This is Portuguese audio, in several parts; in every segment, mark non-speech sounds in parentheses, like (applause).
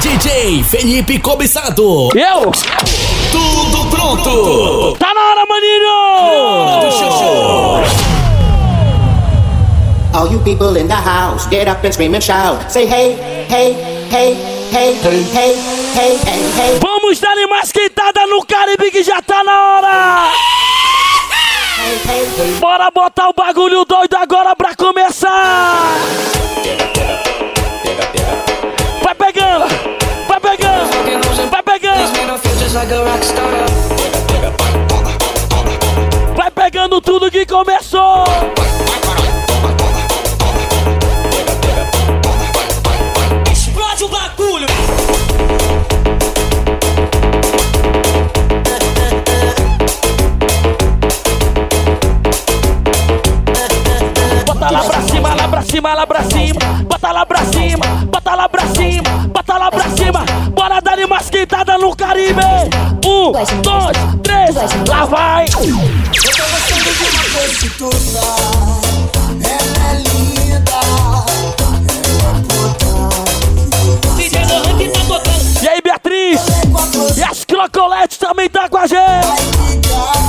DJ Felipe Cobiçado. Eu? Tudo pronto. Tá na hora, maninho! All you people in the house, get up and scream and shout. Say hey, hey, hey, hey, hey, hey, hey, hey. Vamos dar uma mais no Caribe que já tá na hora! Bora botar o bagulho doido agora pra começar! Vai pegando tudo que começou! Explode o bagulho! Bota lá pra cima, cima, lá pra cima. Bota lá pra cima, bota lá pra cima, bota lá pra cima. Bora dar mais quentada no Caribe. Um, dois, três, lá vai. Tá tocando. E aí, Beatriz? E as Crocoletes também tá com a gente.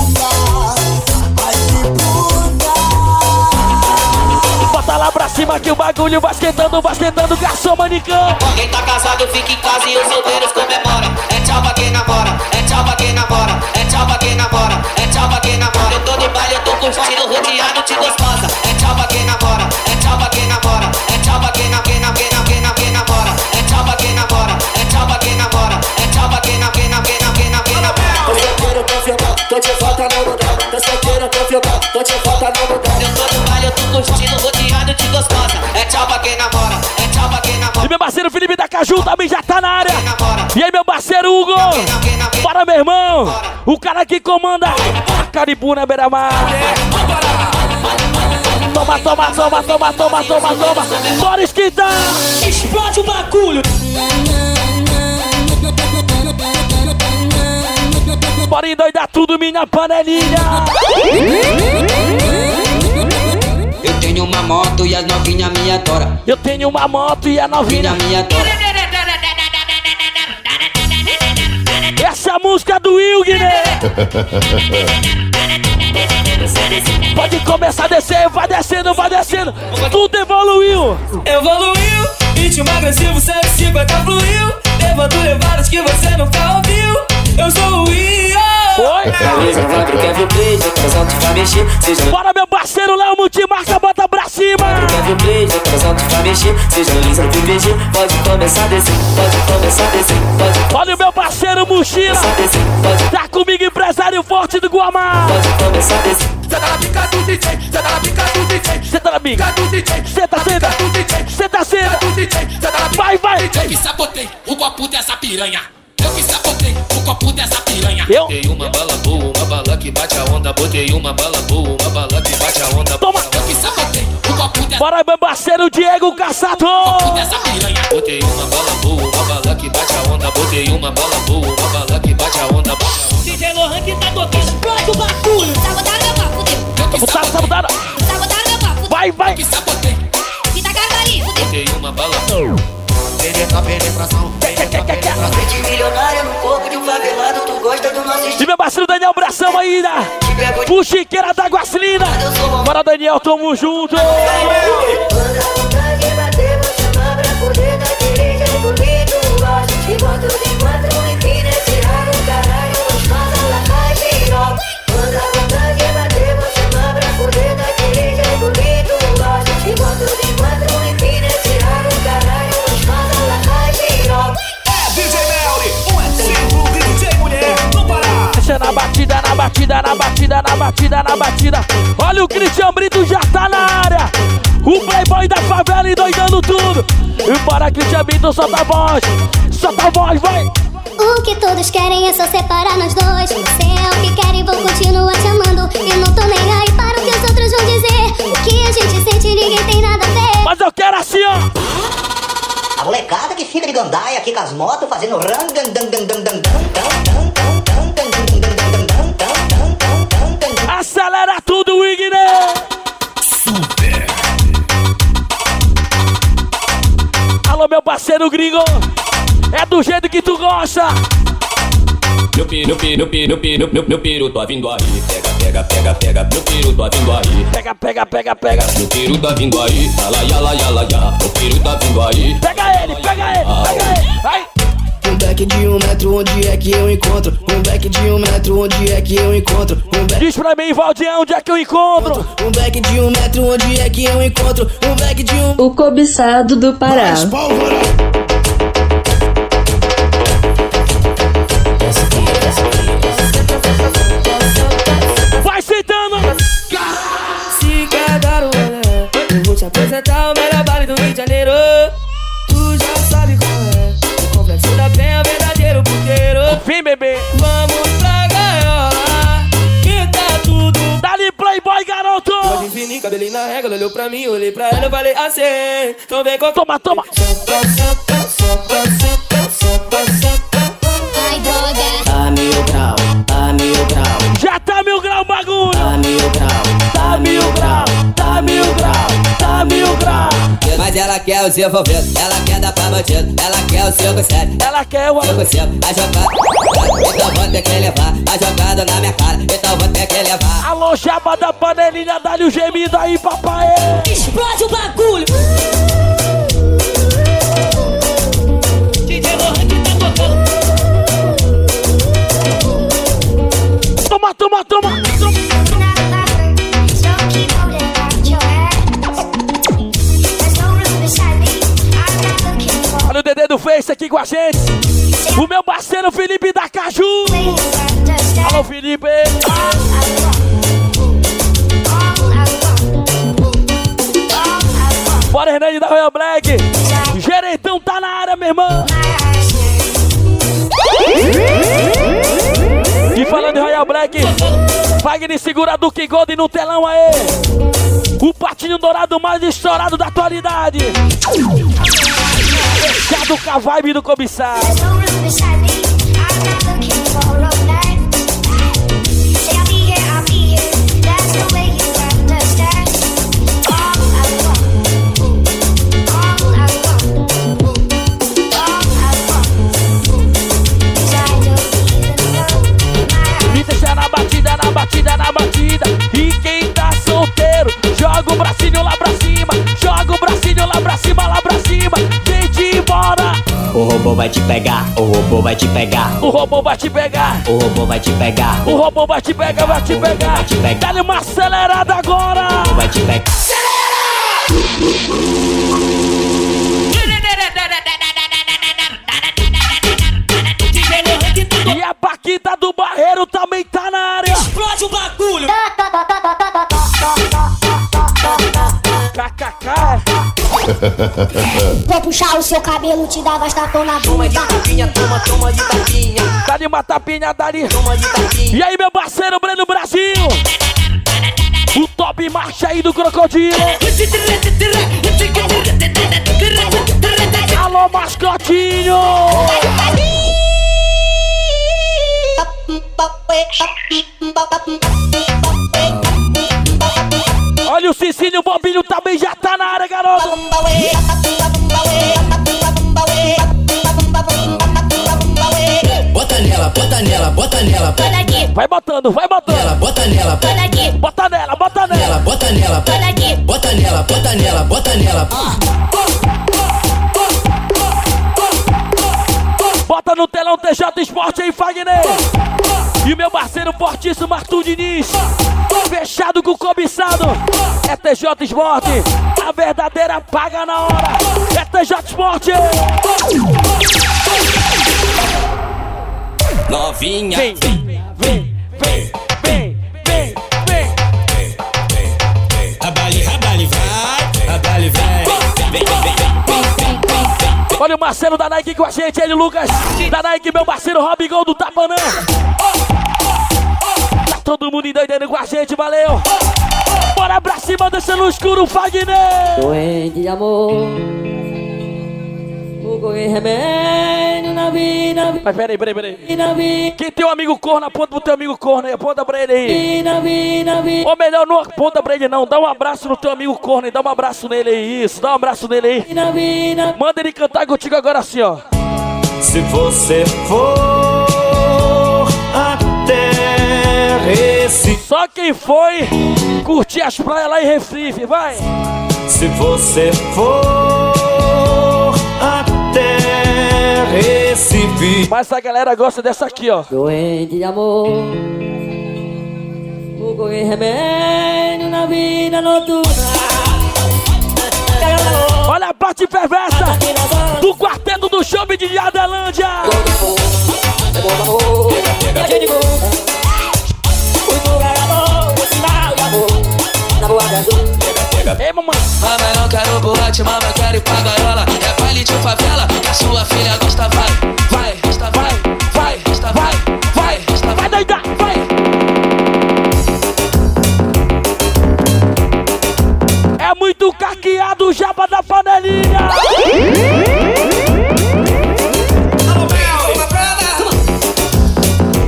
Cima que o bagulho vai esquentando, vai esquentando, garçom manicão. Quem tá casado fica em casa e os solteiros comemora. É tchau pra quem namora, é tchau pra quem namora, é tchau pra quem namora, é tchau pra quem namora. Eu tô de baile, eu tô curtindo, rodeado de gostosa. Bora, meu irmão! O cara que comanda a Caribu na beira-mar. Toma, toma, toma, toma, toma, toma, toma. Bora esquentar! Explode o bagulho! Bora endoidar tudo, minha panelinha. Eu tenho uma moto e as novinhas me adoram. Eu tenho uma moto e a novinha. Novinha me adora. A música do Wilgner. Pode começar a descer, vai descendo, vai descendo. Tudo evoluiu. Evoluiu, ritmo agressivo, 150 fluiu. Levando levadas que você nunca ouviu. Eu sou o Io! Foi? Bora, meu parceiro Léo Multimarca, bota pra cima! Olha o meu parceiro Mochila! Tá comigo, empresário forte do Guamá! Senta tá na bica do DJ, senta tá na bica do DJ, cê tá na bica do DJ, cê tá senta, cê tá senta, vai, vai! Eu que sabotei o copo dessa é piranha copo dessa piranha. Eu? Botei uma bala boa, uma bala que bate a onda. Botei uma bala boa, uma bala que bate a onda. Toma. Eu que sabotei o copo dessa, Bora, meu parceiro Diego Caçador. dessa piranha. Botei uma bala boa, uma bala que bate a onda. Botei uma bala boa, uma bala que bate a onda. Bate a onda. DJ Lohan que tá tocando. O bagulho! Sabotaram meu copo, fudeu. Eu que Sabotaram, sabotaram. Sabotaram meu fudeu. Vai, vai. Fita fudeu. Botei uma bala Penetra, penetração, penetra, penetração. Parceiro Daniel Bração aí, né? O Chiqueira da Guaslina. Bora, Daniel, tamo junto. DJ batida, na batida, na batida, na batida, na batida. Olha o Cristian Brito já tá na área. O playboy da favela endoidando tudo. E bora, Cristian Brito, solta a voz. Solta a voz, vai. O que todos querem é só separar nós dois. Você é o que quer e vou continuar te amando. Eu não tô nem aí para o que os outros vão dizer. O que a gente sente, ninguém tem nada a ver. Mas eu quero assim, ó. A molecada que fica de gandaia aqui com as motos fazendo ran dan dan dan dan dan dan dan dan dan dan dan dan Gringo. É do jeito que tu gosta. Meu piru, meu piru, meu piru, piru, meu, meu piru, tô vindo aí. Pega, pega, pega, pega, meu piru, tô vindo aí. Pega, pega, pega, pega. Meu piru tá vindo aí. Yala, yala, yala, yala. Meu piru tá vindo aí. Pega ele, pega ele, pega ele. Vai. Um back de um metro, onde é que eu encontro? Um back de um metro, onde é que eu encontro? Um back, Diz pra mim, Valdião, onde é que eu encontro? um back de um metro, onde é que eu encontro? Um back de um O cobiçado do Pará. Vai infinir, cabelinho na régua, ela olhou pra mim, olhei pra ela, eu falei assim. Então vem com Toma, toma. Senta, senta, senta, senta, senta, senta. Ai, droga. A mil grau, a mil grau, Já tá mil grau o bagulho. a mil grau, Mas ela quer os envolvidos, ela quer dar pra bandido, ela quer o 5-7, Ela quer o 5-5, a jogada, então vou ter que levar, a jogada na minha cara, então vou ter que levar. Alô, chapa da panelinha, dá-lhe o gemido aí, papai. Explode o bagulho. Parceiro Felipe da Caju. Alô, Felipe. Bora, Hernani da Royal Black. Gerentão tá na área, meu irmão. E falando em Royal Black, Wagner segura Duque Gold no telão aí. O patinho dourado mais estourado da atualidade. Fechado com a vibe do cobiçado. Me deixa na batida, na batida, na batida. E quem tá solteiro, joga o bracinho lá pra cima. Joga o bracinho lá pra cima, lá pra cima. O robô vai te pegar, o robô vai te pegar, O robô vai te pegar. o robô vai te pegar, O robô vai te pegar, vai te pegar. vai te pegar. Dá-lhe uma acelerada agora. vai te pegar. E Vou puxar o seu cabelo, te dar bastapão na Toma de bunda. tapinha, toma, toma de tapinha. Dá-lhe uma tapinha, dá-lhe. Toma de tapinha. E aí, meu parceiro Breno Brasil? O top marcha aí do Crocodilo. Alô, mascotinho! Olha o Cicílio Bobinho também já tá na área, garoto. Bota nela, bota nela, bota nela, bota aqui, Vai botando, vai botando. nela, bota nela, olha aqui, Bota nela, bota nela, nela. bota nela, aqui. bota nela, bota nela, bota nela. Bota no telão TJ Esporte aí, Fagner. E o meu parceiro fortíssimo Arthur Diniz. Fechado com o cobiçado. É TJ Esporte. A verdadeira paga na hora. É TJ Esporte. Novinha. Vem, vem, vem, vem, Olha o Marcelo da Nike com a gente, ele Lucas. Da Nike, meu parceiro Rob Gol do Tapanã. Tá todo mundo endoidando com a gente, valeu. Bora pra cima, deixa no escuro, Fagner. Doente de amor. O remédio Mas peraí, peraí, peraí. Quem tem um amigo corno, aponta pro teu amigo corno aí, aponta pra ele aí. Ou melhor, não aponta pra ele não, dá um abraço no teu amigo corno aí, dá um abraço nele aí, isso, dá um abraço nele aí. Manda ele cantar contigo agora assim, ó. Se você for até Recife. Só quem foi curtir as praias lá em Recife, vai! Se você for Recife. Mas a galera gosta dessa aqui, ó. Doente de amor. O correr remédio na vida noturna. Olha a parte perversa do quarteto do show de Adelândia. Ei, mamãe. Mamãe, não quero boate, mamãe, quero ir pra gaiola. É baile de favela, que a sua filha gosta, vai, vai, gosta, vai, vai, gosta, vai, vai, gosta, vai, doida, vai. É muito caqueado o jaba da panelinha.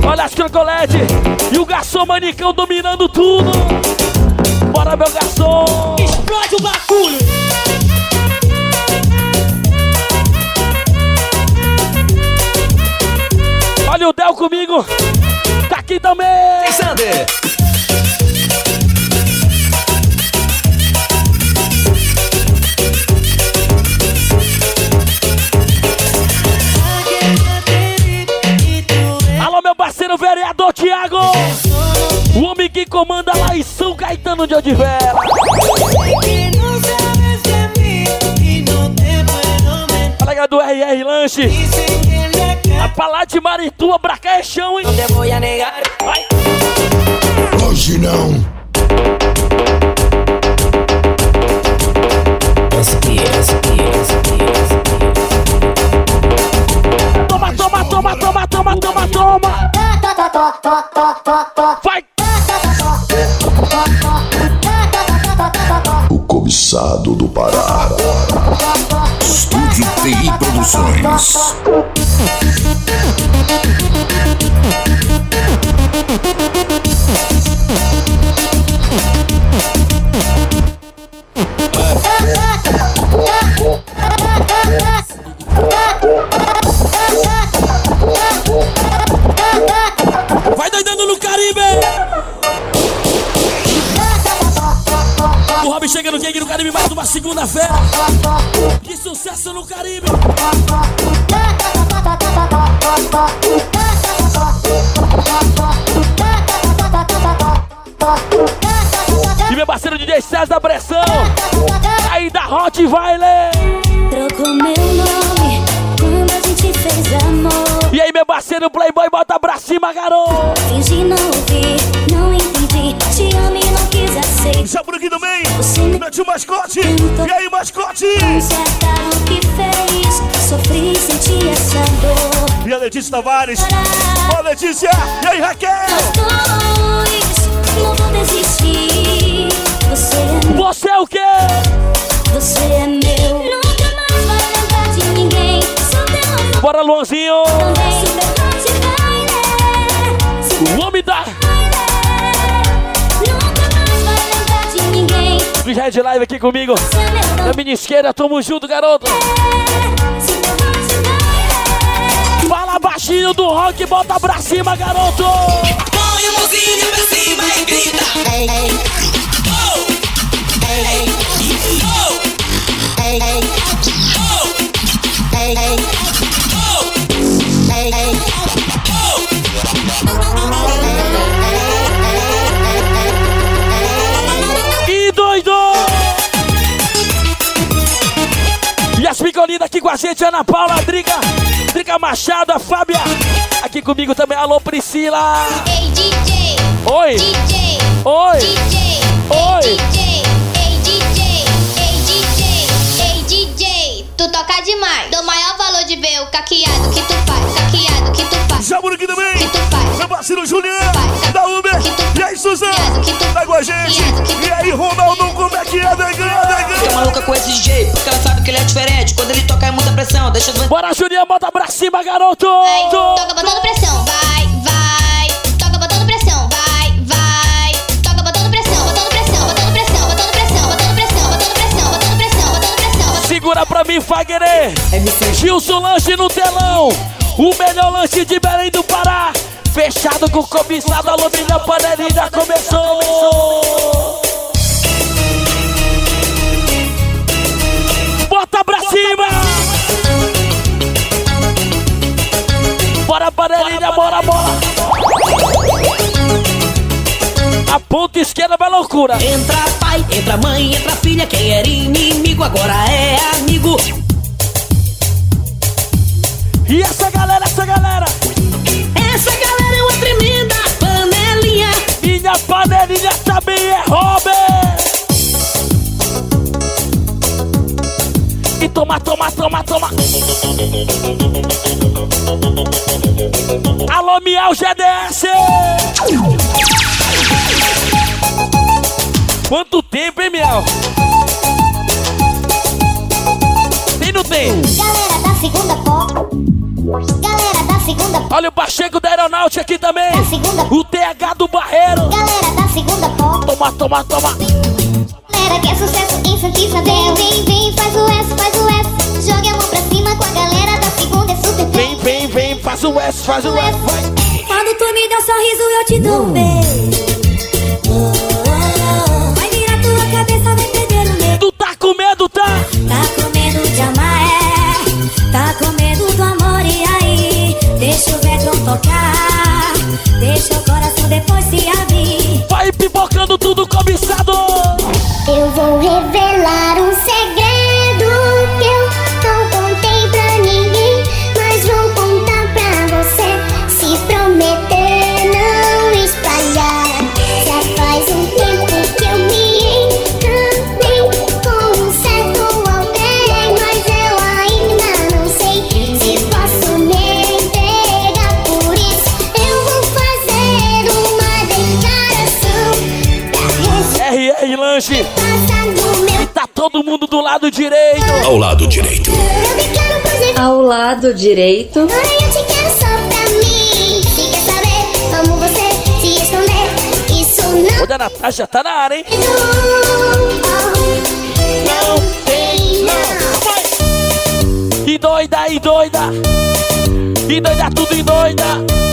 Olha as crocolete e o garçom manicão dominando tudo. Bora, meu garçom. Explode o bagulho. Olha o Del comigo. Tá aqui também. Sander. Alô, meu parceiro vereador Tiago. O homem que comanda lá em São Caetano de Odivela. RR Lanche. A pra de Maritua, pra cá é chão, hein? Não a negar. Vai. Hoje não. Toma, toma, toma, toma, toma, toma, toma. Vai. O cobiçado do Pará. TI Produções. Vai doidando no Caribe. O Rob chega no Gang no Caribe mais uma segunda-feira. Sucesso no Caribe. E meu parceiro DJ César Pressão. Aí da Hot Vailer. Trocou meu nome quando a gente fez amor. E aí, meu parceiro Playboy, bota pra cima, garoto. Fingi não ouvir, Já por aqui também. Mete o mascote. E aí, mascote. fez. Sofri, senti essa dor. E a Letícia Tavares. Ô, Letícia. E aí, Raquel. Nós dois, não vou desistir. Você é meu. Você é o quê? Você é meu. Nunca mais vai lembrar de ninguém. Só teu. Bora, Luanzinho. Super hot vai, O homem da... Do Red Live aqui comigo. Na minha esquerda, tamo junto, garoto. Fala baixinho do rock, bota pra cima, garoto. Põe a mãozinha pra cima e grita. As picolinhas aqui com a gente, Ana Paula, Drica, Drica Machado, a Fábia. Aqui comigo também, alô Priscila. Ei, DJ. Oi. DJ. Oi. DJ. Oi. DJ. Ei, DJ. Ei, DJ. Ei, DJ. Tu toca demais. Dou maior valor de ver o caqueado que tu faz. Caqueado que tu faz. Já por aqui também. Que tu faz. Meu parceiro Juliano, da Uber. E aí, Suzana, pressão, deixa os Bora, Juliano, bota pra cima, garoto. Vai, toca botando pressão. Vai, vai. Toca botando pressão. Vai, vai. Toca botando pressão, botando pressão, botando pressão, botando pressão, botando pressão, botando pressão, botando pressão, botando pressão. Segura pra mim, vai querer. Gilson Lanche no telão. O melhor lanche de Belém do Pará. Fechado com cobiçado, alumínio, panelinha começou. Panelinha, bora, bora. A ponta esquerda vai loucura. Entra pai, entra mãe, entra filha. Quem era inimigo agora é amigo. E essa galera, essa galera? Essa galera é uma tremenda panelinha. Minha panelinha também é. Toma, toma, toma, toma. Alô, Miau GDS. Quanto tempo, hein, Miau? Tem não tem? Galera da segunda pop. Galera da segunda pop. Olha o Pacheco da Aeronáutica aqui também. O TH do Barreiro. Galera da segunda pop. Toma, toma, toma. Galera que é sucesso faz o. Vai. Quando tu me dá um sorriso, eu te dou um beijo. Vai virar tua cabeça, vai perder o medo. Tu tá com medo, tá? Tá com medo de amar, é. Tá com medo do amor, e aí? Deixa o vetro tocar. Deixa o coração depois se abrir. Vai pipocando tudo cobiçado. Eu vou revelar lado direito. Ao lado direito. Ao lado direito. Agora eu te quero só pra mim. Se quer saber como você se esconder, isso não. Da Natasha tá na área, hein? Não tem, E doida, e doida. E doida, tudo e doida.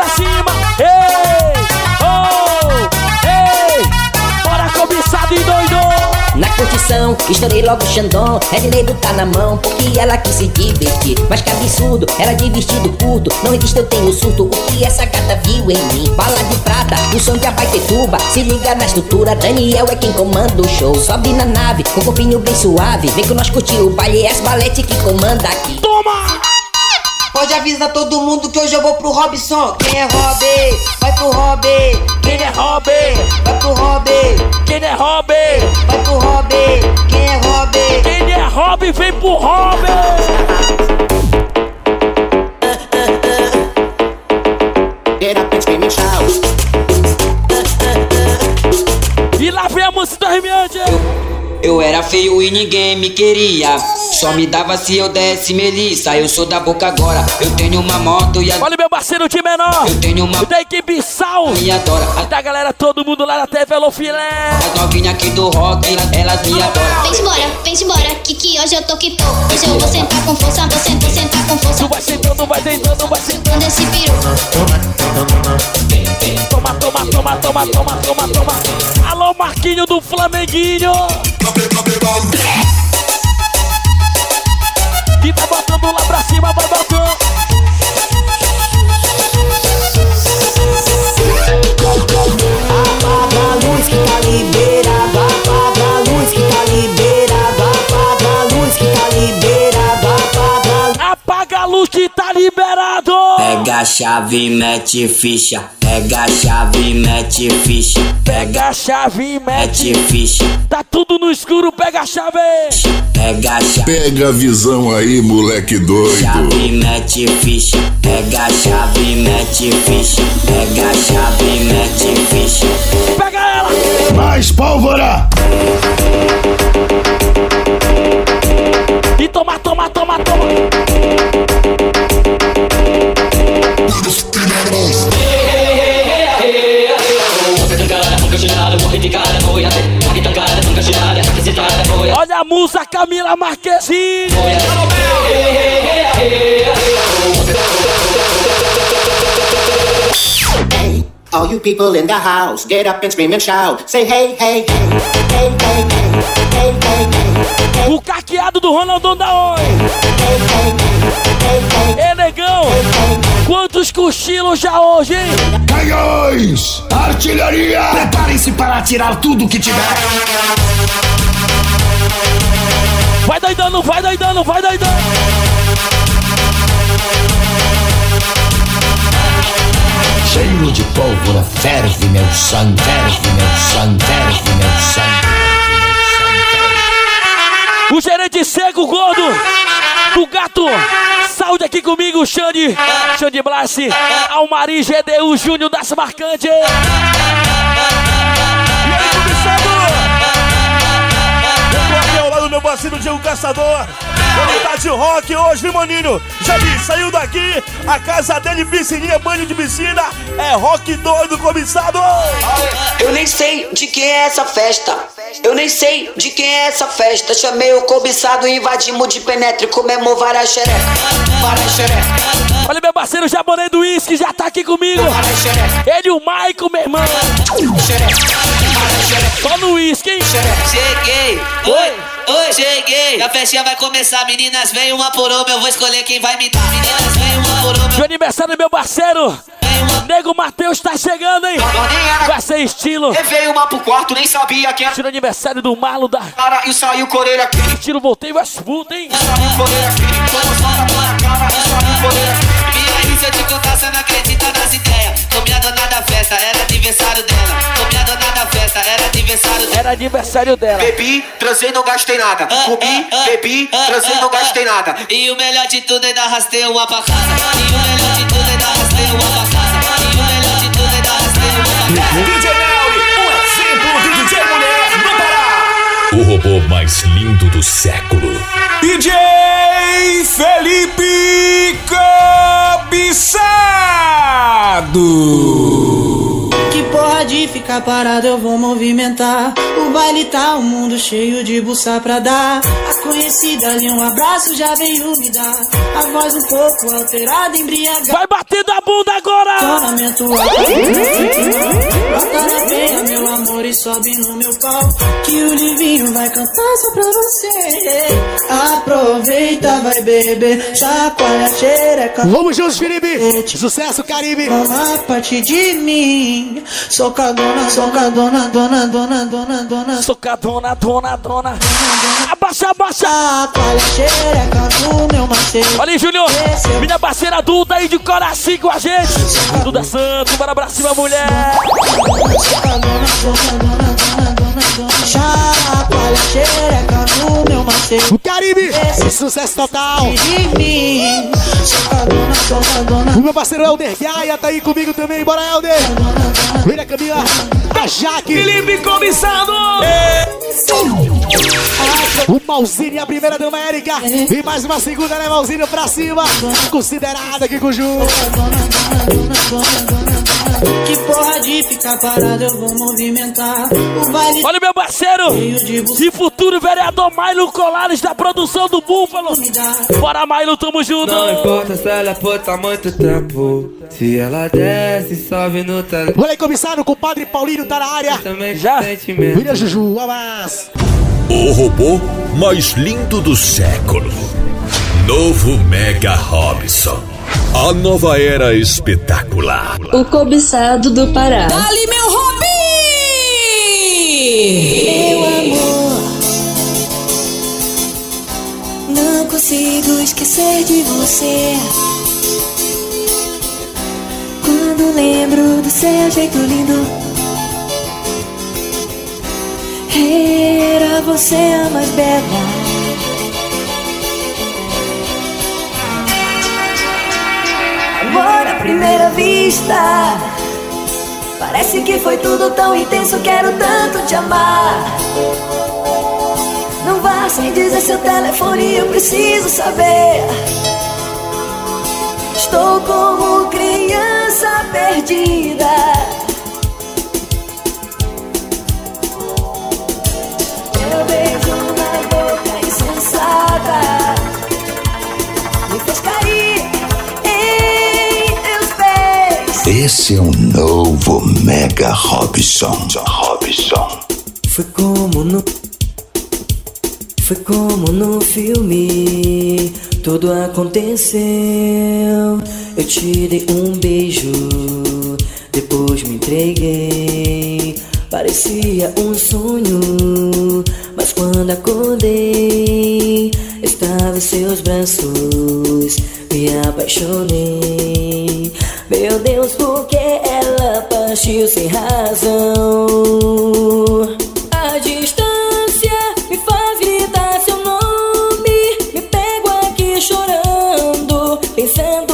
Pra cima. Ei, oh, ei. Bora cobiçado e doido. Na curtição, estourei logo o Xandão. Redneiro tá na mão, porque ela quis se divertir. Mas que absurdo, ela de vestido curto. Não existe, eu tenho surto. O que essa gata viu em mim? Bala de prata, o som de abaitetuba. Se liga na estrutura, Daniel é quem comanda o show. Sobe na nave, com o corpinho bem suave. Vem com nós curtir o baile, é as balete que comanda aqui. Toma! Pode avisar todo mundo que hoje eu vou pro Robson. Quem é Rob? Vai pro Rob. Quem é Rob? Vai pro Rob. Quem é Rob? Vai pro Rob. Quem é Rob? Quem é Rob, vem pro Rob. E lá vem a música do. Eu era feio e ninguém me queria. Só me dava se eu desse melissa. Eu sou da boca agora. Eu tenho uma moto e a. Olha meu parceiro de menor. Eu tenho uma. Da equipe Sal. Me adora. Da galera, todo mundo lá na TV Alô Filé. As novinhas aqui do rock, elas, elas me adoram. Vem embora, vem embora, que que hoje eu tô que tô. Hoje eu vou sentar com força, vou sentar, sentar com força. Tu vai sentando, vai sentando, vai sentando. Esse piru. Toma, toma, toma, toma, toma, toma, toma. Alô, Marquinho do Flamenguinho. E tá botando lá pra cima, vai botando. Pega a chave e mete ficha. Pega a chave e mete ficha. Pega a chave e mete. Mete ficha. Tá tudo no escuro, pega a chave. Pega a chave. Pega a visão aí, moleque doido. Chave e mete ficha. Pega a chave e mete ficha. Pega a chave e mete ficha. Pega ela. Mais pólvora! E toma, toma, toma, toma. Olha a musa Camila Marquezine. Hey, all you people in the house, get up and scream and shout. Say hey, hey, hey, hey, hey, hey, hey, hey, hey. O caqueado do Ronaldão da Oi. Ê, negão, quantos cochilos já hoje, hein? Canhões! Artilharia! Preparem-se para atirar tudo que tiver! Vai doidando, vai doidando, vai doidando. Cheiro de pólvora, ferve meu sangue, ferve meu sangue, ferve meu sangue. O gerente seco, gordo, do gato. Saúde aqui comigo, Xande, Xande Blasi, Almari GDU Júnior das Marcantes. Parceiro Diego Caçador. Ele tá de rock hoje, viu, maninho? Já vi, saiu daqui, a casa dele, piscininha, banho de piscina. É rock doido, comissário! Eu nem sei de quem é essa festa. Eu nem sei de quem é essa festa. Chamei o cobiçado, invadimos de penetra e comemos várias xereca. Várias xereca. Olha meu parceiro japonês do uísque, já tá aqui comigo. Ele e o Maicon, meu irmão. Só no uísque, hein? Cheguei, oi, oi, cheguei. A festinha vai começar, meninas, vem uma por uma, eu vou escolher quem vai me dar. Meninas, vem uma por uma. De aniversário meu parceiro. Nego Matheus tá chegando, hein? Vai ser estilo. Levei uma pro quarto, nem sabia quem era. Tira aniversário do Marlo da. Cara, e saiu com a orelha aqui. Estilo voltei, vai puta, hein? Saiu com a orelha aqui. Como solta pra cara, saiu com a orelha aqui. Você não acredita nas ideias. Comi a dona da festa, era aniversário dela. Comi a dona da festa, era aniversário dela. Era aniversário dela. Bebi, transei, não gastei nada. Comi, bebi, transei, não gastei nada. E o melhor de tudo ainda arrastei uma pra casa. E o melhor de tudo ainda arrastei uma pra casa. E o melhor de tudo ainda arrastei uma pra casa. DJ O robô mais lindo do século. DJ Felipe Cobiçado. Que porra de ficar parado, eu vou movimentar. O baile tá o mundo cheio de buça pra dar. A conhecida ali, um abraço já veio me dar. A voz um pouco alterada, embriagada. Vai batendo a bunda agora! Tonamento alto. Bota na peia, meu amor, e sobe no meu pau. Que o divinho vai cantar só pra você. Aproveita, vai beber, chacoalha a xereca. Vamos juntos, Felipe! Sucesso, Caribe! Toma parte de mim. Socadona, socadona, dona, dona, dona, dona. Socadona, dona, dona. Abaixa, abaixa! Olha aí, Júnior! Minha parceira adulta aí de coração com a gente! Duda Santos, bora pra cima, mulher! Socadona, socadona, dona, dona, dona. Chacoalha xereca no meu macete. O Caribe! Sucesso total! O meu parceiro Helder Gaia tá aí comigo também, bora Helder! Vem a Camila, a Jaque! Felipe Cobiçado. O Malzinho, a primeira dama Érica! E mais uma segunda, né, Malzinho, pra cima! Considerada aqui com o Ju! Que porra de ficar parado, eu vou movimentar. O baile Olha o meu parceiro! E futuro vereador Mailo Colares da produção do Búfalo! Bora, Mailo, tamo junto! Não importa se ela puta há muito tempo. Se ela desce, sobe no telefone. Olha aí, comissário, o compadre Paulinho tá na área! Já? Vira Juju, abraço! O robô mais lindo do século. Novo Mega Robson. A nova era espetacular. O cobiçado do Pará. Dali, meu Robin! Meu amor, não consigo esquecer de você. Quando lembro do seu jeito lindo, era você a mais bela. primeira vista. Parece que foi tudo tão intenso, quero tanto te amar. Não vá sem dizer seu telefone, eu preciso saber. Estou como criança perdida. Eu beijo na boca insensata. Esse é um novo Mega Robson. Robson. Foi como no. Foi como no filme. Tudo aconteceu. Eu te dei um beijo. Depois me entreguei. Parecia um sonho. Mas quando acordei, estava em seus braços. Me apaixonei. Meu Deus, por que ela partiu sem razão? A distância me faz gritar seu nome. Me pego aqui chorando, pensando.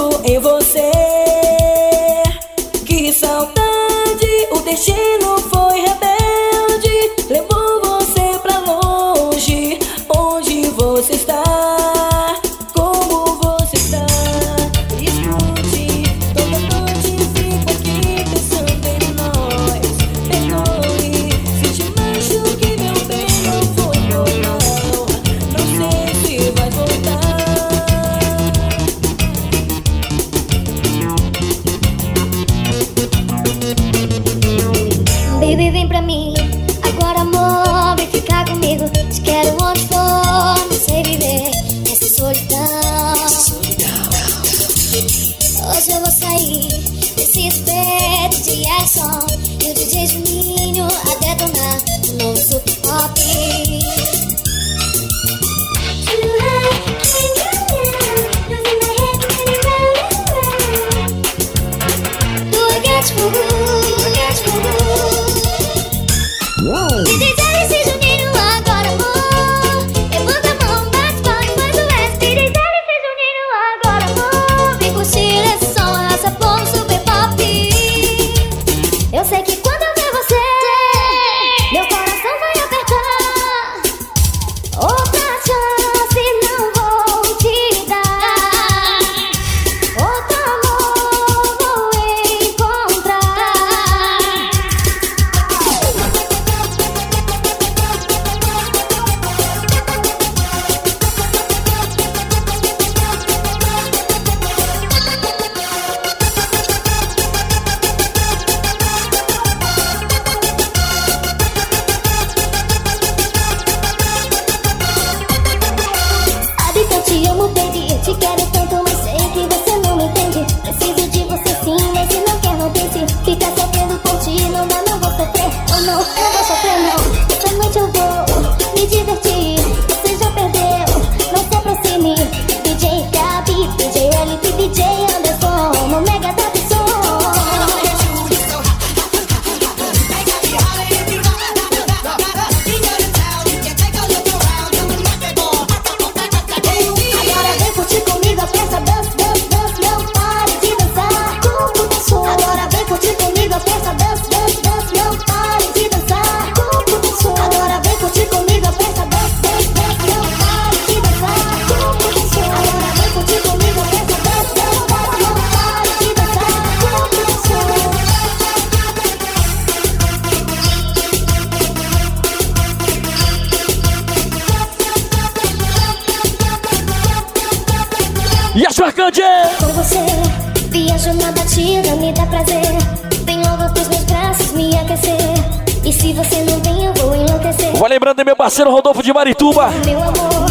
Rodolfo de Marituba.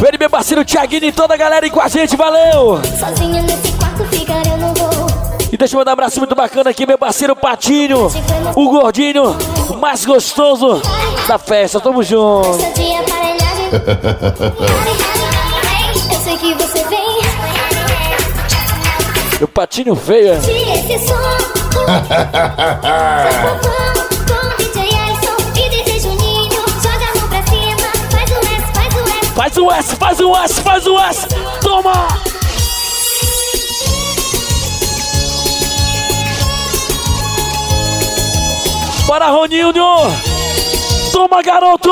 Ele, meu parceiro Thiaguinho e toda a galera aí com a gente, valeu! Sozinha nesse quarto ficar eu não vou. E deixa eu mandar um abraço muito bacana aqui, meu parceiro Patinho, o gordinho mais gostoso da festa, tamo junto! É eu sei que você vem. Meu patinho feio, é? (laughs) Faz um S, faz um S, faz um S. Toma! Para Roninho! Toma, garoto!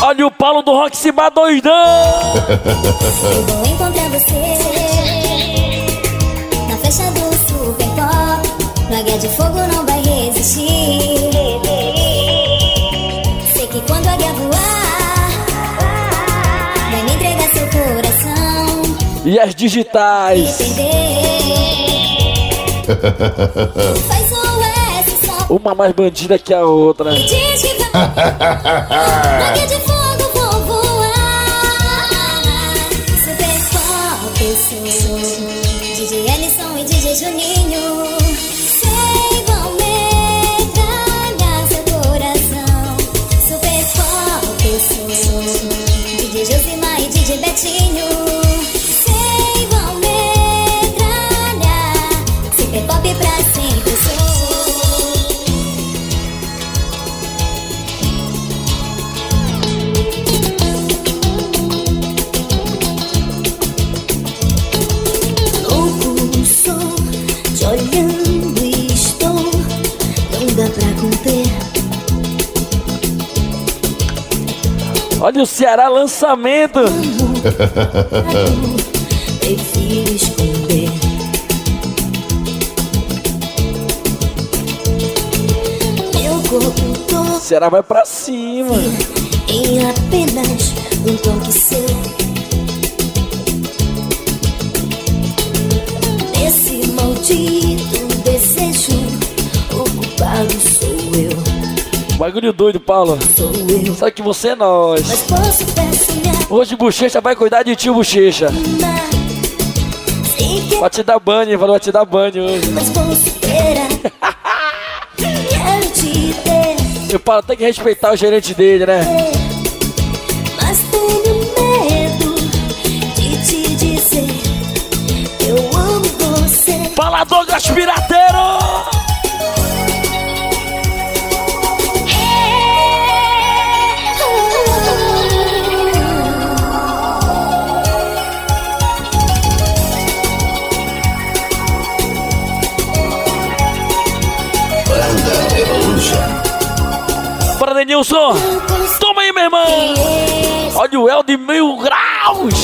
Olha o Paulo do Rock se doidão! Né? (laughs) Encontrar você. Laga de fogo não vai resistir. Sei que quando a guerra voar, vai me entregar seu coração. E as digitais? (laughs) Uma mais bandida que a outra. Diz. (laughs) Olha o Ceará lançamento. Prefiro esconder. Meu corpo todo Ceará vai pra cima. em apenas um toque seu. Nesse maldito desejo, o culpado sou eu. Bagulho doido, Paulo. Sabe que você é nós. Hoje Bochecha vai cuidar de tio Bochecha. que Vai te dar banho, falou, vai te dar banho hoje. E o Paulo tem que respeitar o gerente dele, né? mas tenho medo de te dizer. Eu amo você. Fala, Douglas Pirateiro! Bora, Denilson! Toma aí, meu irmão! Olha o El de mil graus!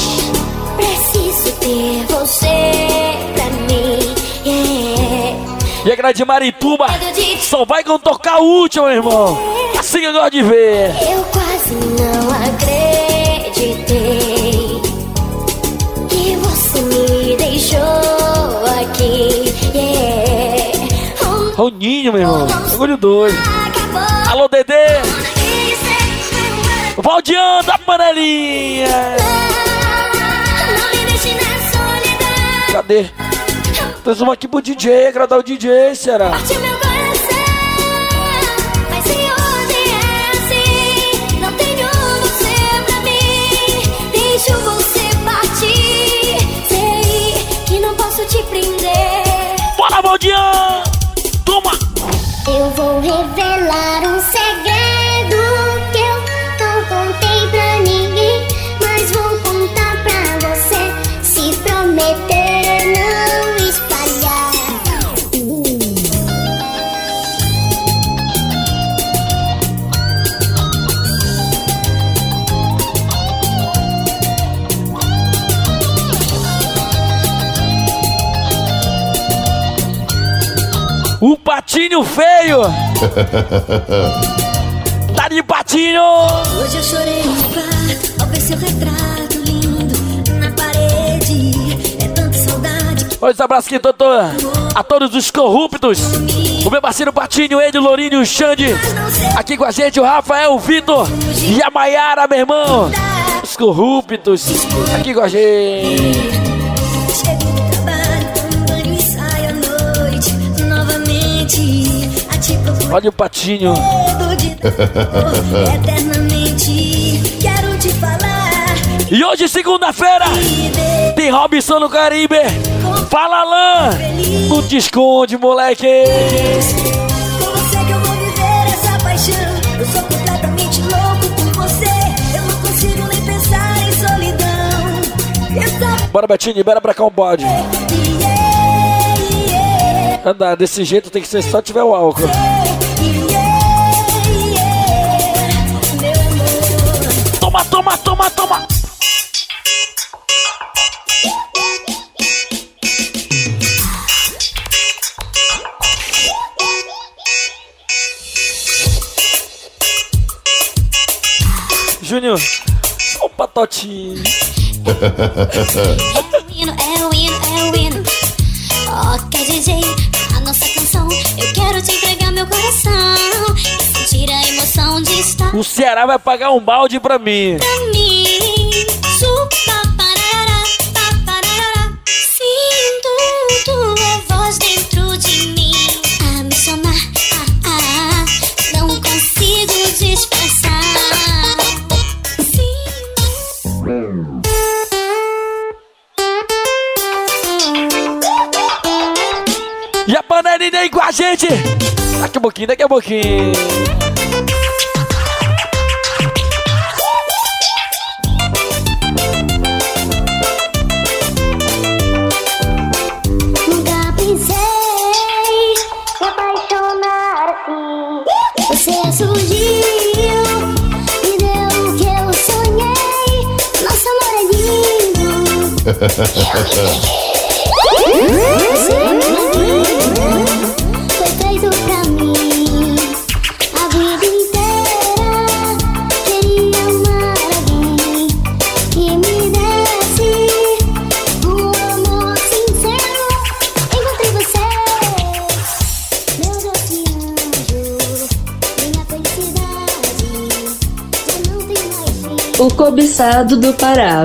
Preciso ter você pra mim. Yeah. E a grade de Marituba só vai quando tocar o último, meu irmão! Assim eu gosto de ver! Eu quase não acreditei que você me deixou aqui. Yeah. Roninho, meu irmão! Bagulho doido! Alô, Dedê! Valdian da panelinha! Cadê? Tens uma aqui pro DJ, agradar o DJ, será? Assim, não tenho você pra mim. Deixo você partir. Sei que não posso te prender. Bora, Valdian! Toma! Eu vou revelar patinho feio! (laughs) Tá de patinho! Hoje eu chorei no quarto ao ver seu retrato lindo na parede. É tanta saudade que Dois abraços aqui, doutor. A todos os corruptos. O meu parceiro Patinho, ele, o Lourinho, o Xande. Aqui com a gente, o Rafael, o Vitor e a Maiara, meu irmão. Os corruptos. Aqui com a gente. Olha o Patinho. E hoje, segunda-feira, tem Robson no Caribe. Fala, Alain. Não te esconde, moleque. Que eu vou viver essa paixão. Eu sou completamente louco por você. Eu não consigo nem pensar em solidão. Bora, Betinho, libera pra cá um bode andar desse jeito tem que ser só tiver o álcool. Toma, toma, toma, toma. Júnior, o patotinho. (laughs) É, é o hino, é o hino. Ó, oh, quer dizer nossa canção. Eu quero te entregar meu coração e sentir a emoção de estar. O Ceará vai pagar um balde pra mim. Pra mim, chupa, parará, parará, sinto tua gente. Daqui a pouquinho, daqui a pouquinho. Nunca pensei me apaixonar assim. Você surgiu, me deu o que eu sonhei. Nosso amor é lindo. Você (laughs) O cobiçado do Pará.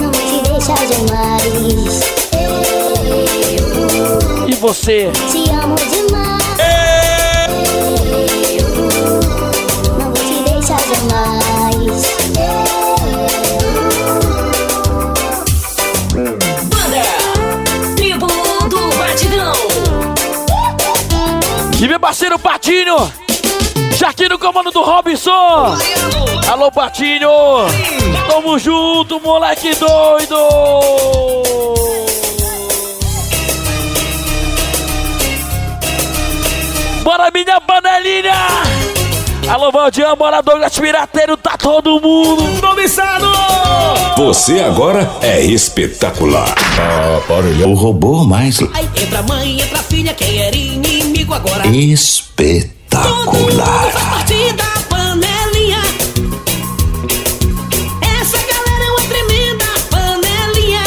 Não te deixar jamais. E você? Te amo demais. Não vou te deixar jamais. Banda Tribo do Batidão. E meu parceiro Patinho. Aqui no comando do Robson. Alô, Patinho. Tamo junto, moleque doido. Bora, minha panelinha. Alô, Valdian, bora, Douglas Pirateiro, tá todo mundo. Cobiçado. Você agora é espetacular. Ah, barulhão. O robô mais Aí entra a mãe, entra a filha, quem era inimigo agora. espetacular. Faz parte da panelinha. Essa galera é uma tremenda panelinha.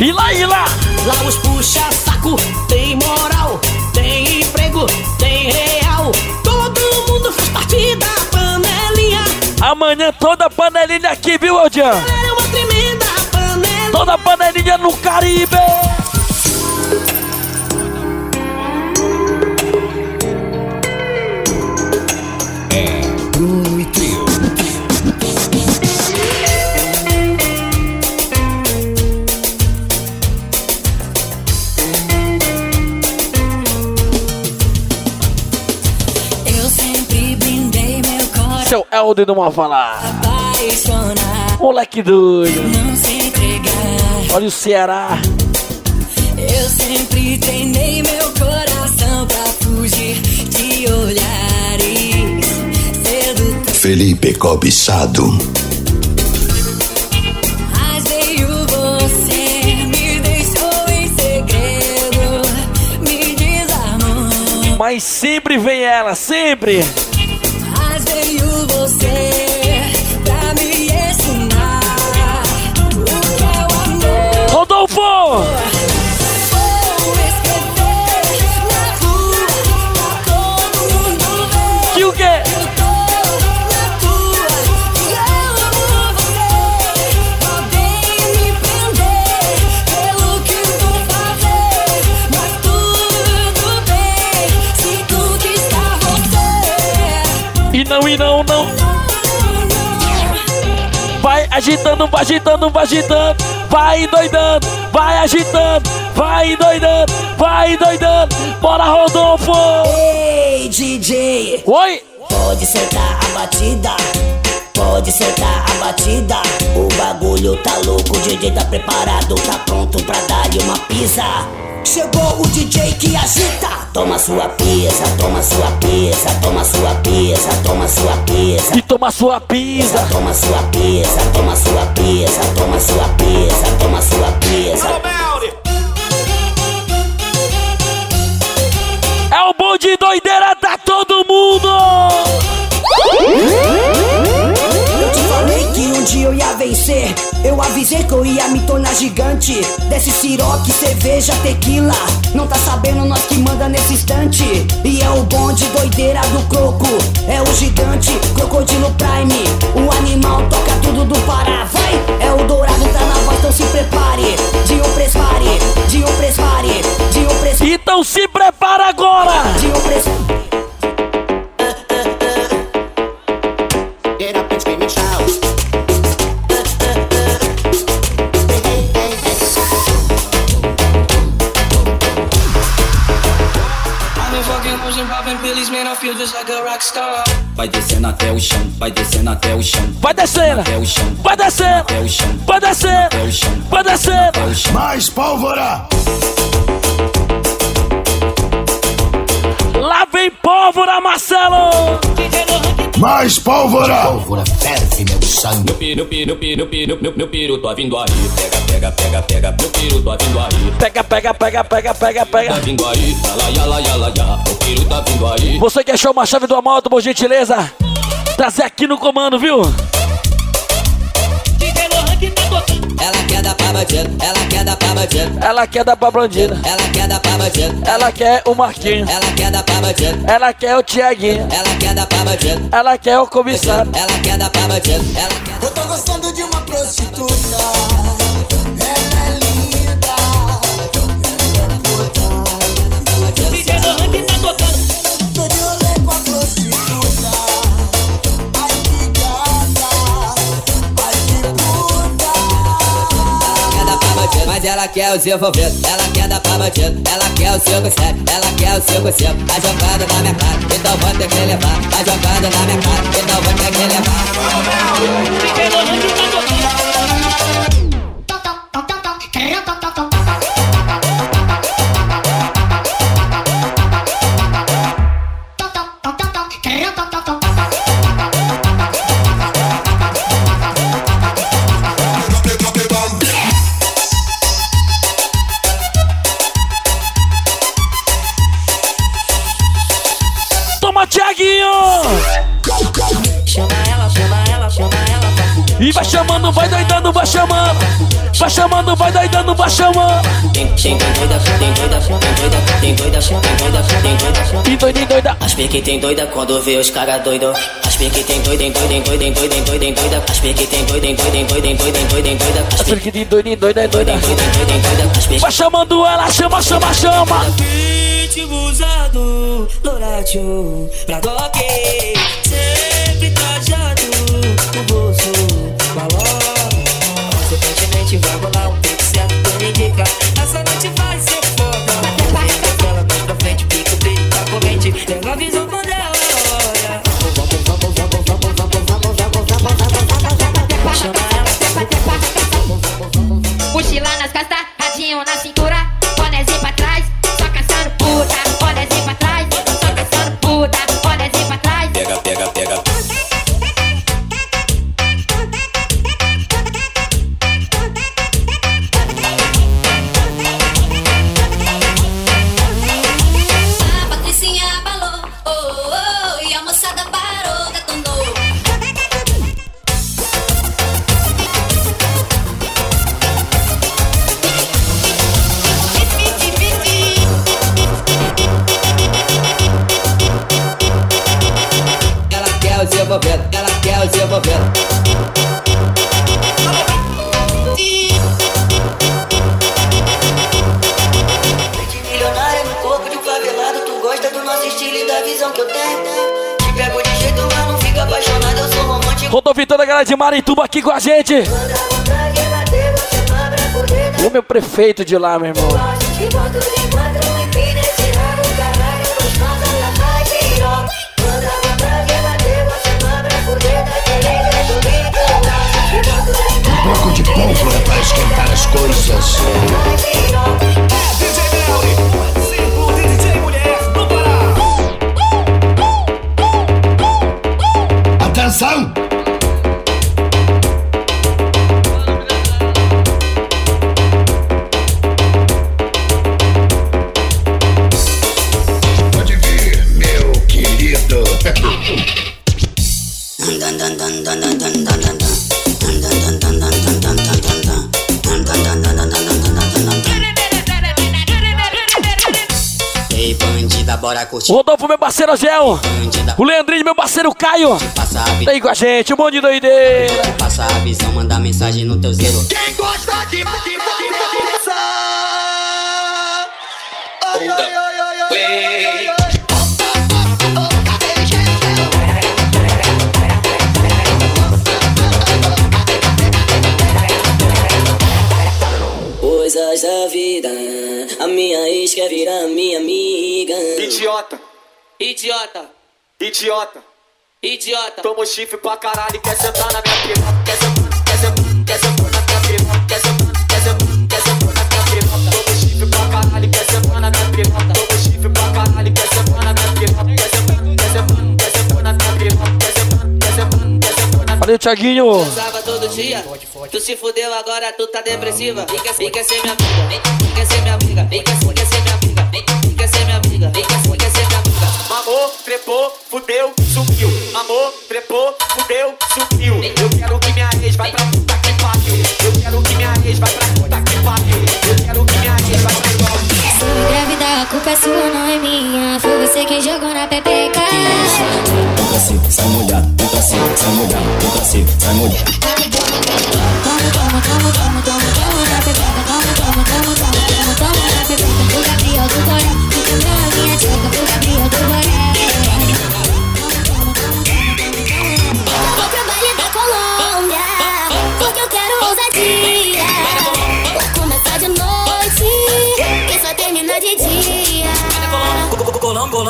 E lá, e lá. Lá os puxa saco, tem moral, tem emprego, tem real. Todo mundo faz parte da panelinha. Amanhã toda panelinha aqui, viu, Valdian? É uma tremenda panelinha. Toda panelinha no Caribe. Seu Helder do apaixonar. Moleque doido. Não se entregar. Olha o Ceará. Eu sempre treinei meu coração pra fugir de olhares sedutores. Felipe Cobiçado. Mas veio você, me deixou em segredo, me desarmou. Mas sempre vem ela, sempre. Bem se conquistar você. E não, e não, não. Agitando, vai agitando, vai agitando. Vai doidando, vai agitando. Vai doidando, vai doidando. Bora, Rodolfo! Ei, DJ! Oi! Pode sentar a batida, pode sentar a batida. O bagulho tá louco, o DJ tá preparado, tá pronto pra dar-lhe uma pisa. Chegou o DJ que agita. Toma sua pisa, toma sua pisa, toma sua pisa, toma sua pisa. E toma sua pisa. Toma sua pisa, toma sua pisa, toma sua pisa, toma sua pisa. É o bom de doideira da todo mundo! Dia eu ia vencer. Eu avisei que eu ia pra me tornar gigante. Desce siroque, cerveja, tequila. Não tá sabendo nós que manda nesse instante. E é o bonde doideira do croco. É o gigante, crocodilo prime. descer, vai descendo, vai descendo, vai descendo. Mais pólvora! Lá vem pólvora, Marcelo! Mais pólvora! Mais pólvora ferve meu sangue. Meu piro, piro, piro, piro, meu, meu piro, tô vindo aí. Pega, pega, pega, pega, meu piro, tô vindo aí. Pega, pega, pega, pega, pega, pega. Tá vindo aí, lá, ya, lá, ya. Meu piro tá vindo aí. Você que achou uma chave do amor, por gentileza, tá trazer aqui no comando, viu? Ela quer dar pra bandido, ela quer dar pra bandido. Ela quer dar pra bandida. Ela quer dar pra bandido, Ela quer o Marquinhos. ela quer dar pra bandido. Ela quer o Tiaguinho. Ela quer dar pra bandido, Ela quer o comissário. ela quer dar pra bandido. Eu tô gostando de uma prostituta. Mas ela quer os envolvidos. Ela quer dar pra bandido, ela quer o 5-7, ela quer o 5-5. Tá jogando na minha cara, então vou ter que levar. Tá jogando na minha cara, então vou ter que levar. Toma, chamando, vai doidando, vai chamando. Vai chamando, vai doidando, vai chamando. Tem, tem doida, tem doida, tem doida, tem doida, tem doida, tem doida. E doida, e doida. As pique tem doida quando vê os cara doido. As pique tem doida, tem doida, tem doida, tem doida, tem doida, tem doida. As pique tem doida, tem doida, tem doida, tem doida, tem doida, tem doida. As pique Fique de doida, e doida, e doida. tem doida, tem doida, tem doida. Vai chamando ela, chama, chama, chama. Ritmo usado, Loratio, pra toque Pega a visão quando é hora. Mochila nas costas, radinho na cintura. Galera de Marituba aqui com a gente. O meu prefeito de lá, meu irmão. Bora curtir. Rodolfo, meu parceiro Gel. O Leandrinho, meu parceiro Caio. Tá aí com a gente, um monte de doideira. Passa a visão, manda mensagem no teu zero. Quem gosta de, Ai, ai, ai, ai, ai, ai, ai. Coisas da vida, a minha ex quer virar minha amiga. Idiota, Idiota, idiota. idiota. Toma o chifre pra caralho, quer sentar na minha piroca. Quer sentar, quer sentar, quer sentar na minha piroca. Quer sentar, Valeu, Thiaguinho. Usava todo dia. Tu se fudeu agora, tu tá depressiva. Vem quer, vem quer ser minha amiga. Vem, quer ser minha amiga. Vem quer, vem quer ser minha amiga. Vem, quer ser minha amiga. Vem quer, vem quer ser minha amiga. Mamou, trepou, fudeu, sumiu. Mamou, trepou, fudeu, sumiu. Eu quero que minha ex vai pra puta que pariu. Eu quero que minha ex vai pra puta que pariu. Eu quero que minha ex vai pra. Se me engravidar, a culpa é sua, não é minha. Foi você quem jogou na pepeca. Entra assim, sai molhado. Entra assim, sai molhado. Entra assim, sai molhado. Toma, toma, toma, toma, toma, toma na pepeca. Toma, toma, toma, toma, toma, toma na pepeca. O Gabriel do Boré, fica meu a minha tcheca. O Gabriel do Boré.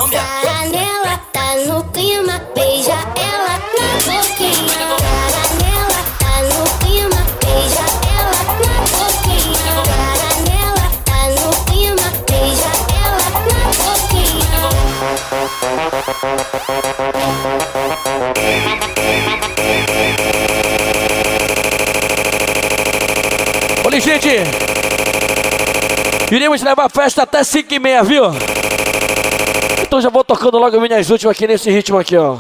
Colômbia. Caranela tá no clima, beija ela na boquinha. Caranela tá no clima, beija ela na boquinha. Caranela tá no clima, beija ela na Olha, gente. Iremos levar a festa até 5 e meia, viu? Então já vou tocando logo minhas últimas aqui nesse ritmo aqui, ó.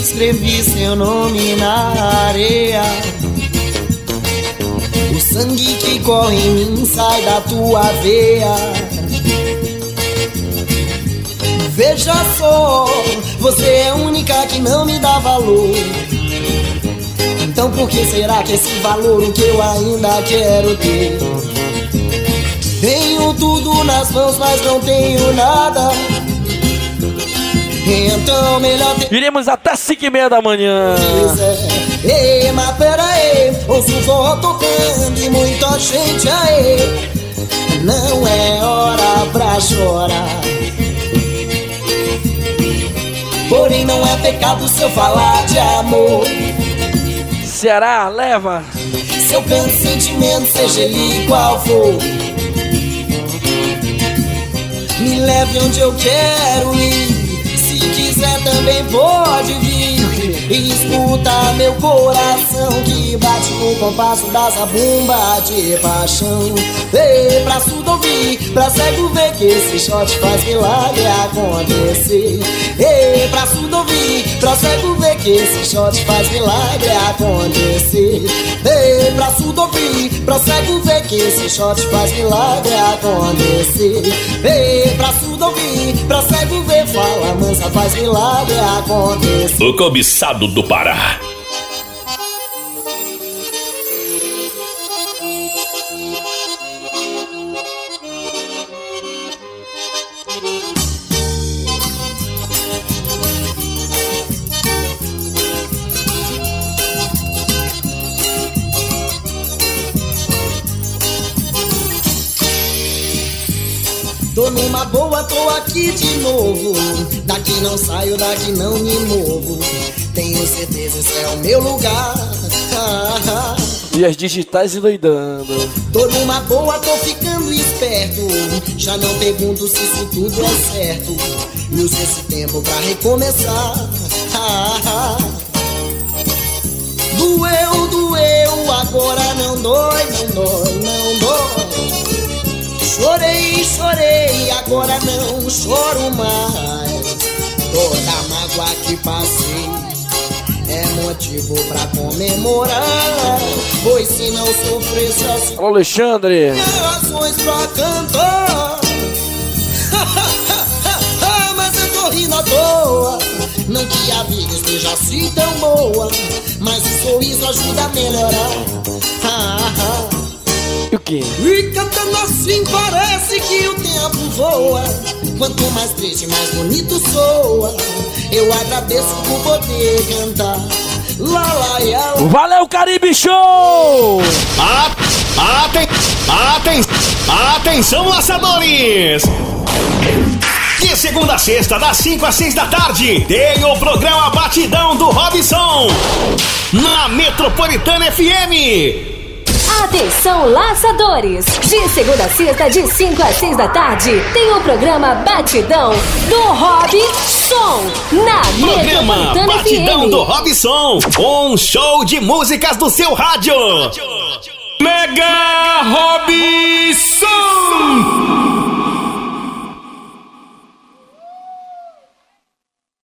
Escrevi seu nome na areia. Sangue que corre em mim sai da tua veia. Veja só, você é a única que não me dá valor. Então por que será que esse valor o que eu ainda quero ter? Tenho tudo nas mãos, mas não tenho nada. Então melhor ter Iremos até 5 e meia da manhã. Ei, mas pera aí, ouço o forró tocando e muita gente aí. Não é hora pra chorar. Porém, não é pecado se eu falar de amor. Ceará, leva. Se eu canto sentimento, seja ele qual for. Me leve onde eu quero ir. Se quiser também pode vir. Escuta meu coração que bate no compasso da zabumba de paixão. Ei, pra surdo ouvir, pra cego ver que esse shot faz milagre acontecer. Ei, pra surdo ouvir, pra cego ver que esse shot faz milagre acontecer. Ei, pra surdo ouvir, pra cego ver que esse shot faz milagre acontecer. Ei, pra surdo ouvir, pra cego ver, fala mansa, faz milagre acontecer. O cobiçado do Pará. Tô numa boa, tô aqui de novo. Daqui não saio, daqui não me movo. Tenho certeza, esse é o meu lugar. E as digitais endoidando. Tô numa boa, tô ficando esperto. Já não pergunto se isso tudo é certo. E uso esse tempo pra recomeçar. Doeu, doeu, agora não dói, não dói, não dói. Chorei, chorei, agora não choro mais. Toda a mágoa que passei é motivo pra comemorar. Pois se não sofresse Alô, Alexandre. razões pra cantar. (laughs) mas eu tô rindo à toa. Não que a vida esteja assim tão boa, mas o sorriso ajuda a melhorar. Ah, ah. E o quê? E cantando assim parece que o tempo voa. Quanto mais triste, mais bonito soa. Eu agradeço por poder cantar. Lá, lá, lá. Valeu, Caribe Show! Aten aten atenção, laçadores! De segunda a sexta, das 5 às 6 da tarde, tem o programa Batidão do Robson. Na Metropolitana FM. Atenção, laçadores! De segunda a sexta, de 5 às 6 da tarde, tem o programa Batidão do Hobby Som na Programa Batidão FM. do Robson. Um show de músicas do seu rádio. Mega Robson!